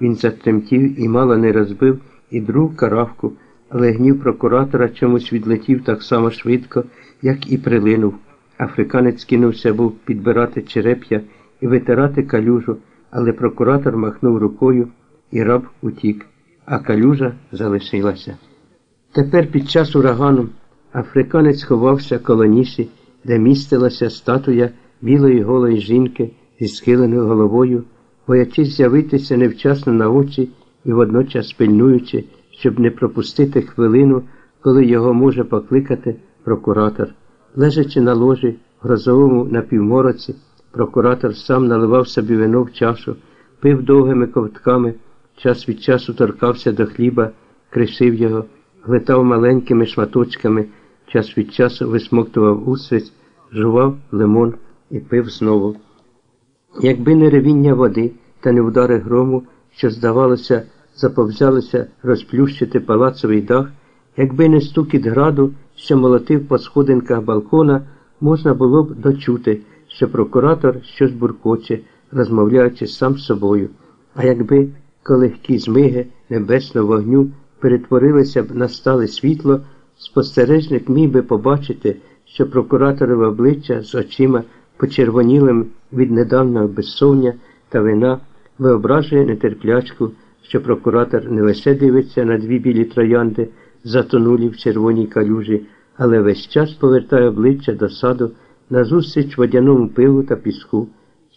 Він затремтів і мало не розбив і другу каравку, але гнів прокуратора чомусь відлетів так само швидко, як і прилинув. Африканець кинувся був підбирати череп'я і витирати калюжу, але прокуратор махнув рукою і раб утік, а калюжа залишилася. Тепер під час урагану африканець ховався коло ніші, де містилася статуя білої голої жінки зі схиленою головою, боячись з'явитися невчасно на очі і водночас пильнуючи, щоб не пропустити хвилину, коли його може покликати прокуратор. Лежачи на ложі в грозовому напівмороці, прокуратор сам наливав собі вино в чашу, пив довгими ковтками, час від часу торкався до хліба, кришив його, глитав маленькими шматочками, час від часу висмоктував усвіць, жував лимон і пив знову. Якби не ревіння води та не удари грому, що, здавалося, заповзялися розплющити палацовий дах, якби не стукіт граду, що молотив по сходинках балкона, можна було б дочути, що прокуратор щось буркоче, розмовляючи сам з собою. А якби колегкі змиги небесного вогню перетворилися б на стале світло, спостережник міг би побачити, що прокураторове обличчя з очима, почервонілим від недавнього безсовня та вина, виображує нетерплячку, що прокуратор не лише дивиться на дві білі троянди, затонулі в червоній калюжі, але весь час повертає обличчя до саду назустріч водяному пилу та піску,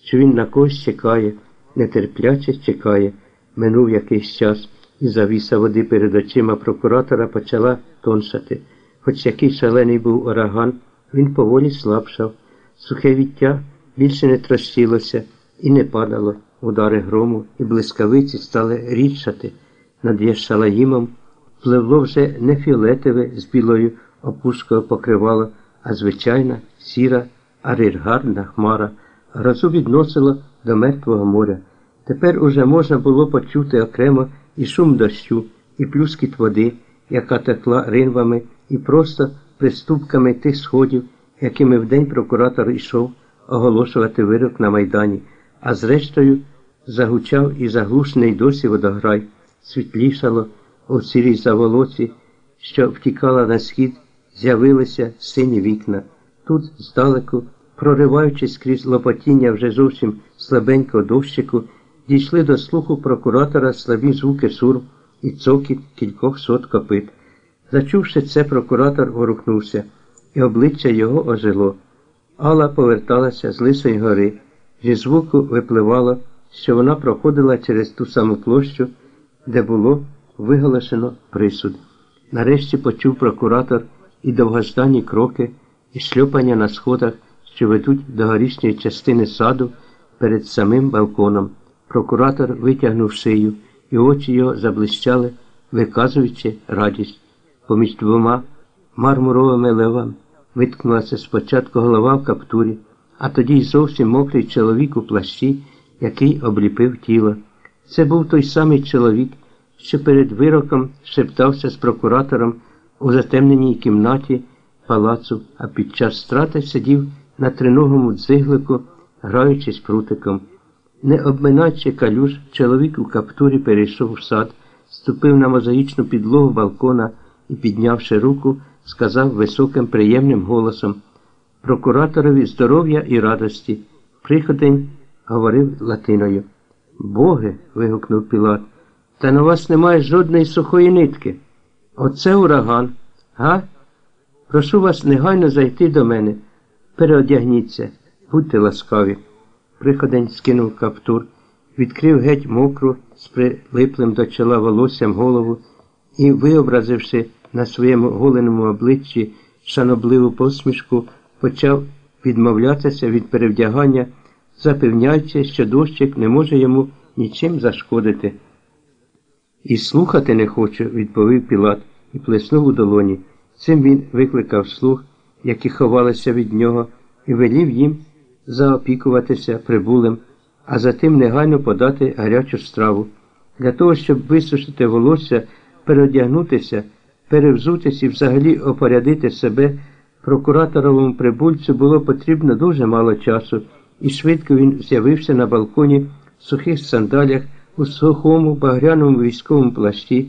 що він на когось чекає, нетерпляче чекає. Минув якийсь час, і завіса води перед очима прокуратора почала тоншати. Хоч який шалений був ураган, він поволі слабшав. Сухе віття більше не трощилося і не падало. Удари грому і блискавиці стали рідшати. Над Єшалаїмом пливло вже не фіолетове з білою опушкою покривало, а звичайна сіра ариргарна хмара, грозу відносило до Мертвого моря. Тепер уже можна було почути окремо і шум дощу, і плюскіт води, яка текла ринвами, і просто приступками тих сходів, якими вдень прокуратор йшов оголошувати вирок на Майдані, а зрештою загучав і заглушений досі водограй, світлішало у сірій заволоці, що втікала на схід, з'явилися сині вікна. Тут, здалеку, прориваючись крізь лопотіння вже зовсім слабенького дощику, дійшли до слуху прокуратора слабі звуки сур і цокіт кількох сот копит. Зачувши це, прокуратор ворухнувся, і обличчя його ожило. Алла поверталася з Лисої гори, зі звуку випливало, що вона проходила через ту саму площу, де було виголошено присуд. Нарешті почув прокуратор і довгождані кроки, і шльопання на сходах, що ведуть до горішньої частини саду перед самим балконом. Прокуратор витягнув шию, і очі його заблищали, виказуючи радість. Поміж двома мармуровими левами виткнулася спочатку голова в каптурі, а тоді й зовсім мокрий чоловік у плащі, який обліпив тіло. Це був той самий чоловік, що перед вироком шептався з прокуратором у затемненій кімнаті палацу, а під час страти сидів на триногому дзиглику, граючись прутиком. Не обминаючи калюж, чоловік у каптурі перейшов в сад, ступив на мозаїчну підлогу балкона і, піднявши руку, сказав високим приємним голосом Прокураторові здоров'я і радості. Приходень говорив латиною. Боги. вигукнув Пілат, та на вас немає жодної сухої нитки. Оце ураган, га? Прошу вас негайно зайти до мене. Переодягніться, будьте ласкаві. Приходень скинув каптур, відкрив геть мокру з прилиплим до чола волоссям голову і, виобразивши на своєму голеному обличчі шанобливу посмішку, почав відмовлятися від перевдягання, запевняючи, що дощик не може йому нічим зашкодити. І слухати не хочу, відповів Пілат і плеснув у долоні. Цим він викликав слух, які ховалися від нього, і велів їм заопікуватися прибулим, а затим негайно подати гарячу страву. Для того, щоб висушити волосся, переодягнутися, перевзутися і взагалі опорядити себе, прокураторовому прибульцю було потрібно дуже мало часу, і швидко він з'явився на балконі в сухих сандалях, у сухому багряному військовому плащі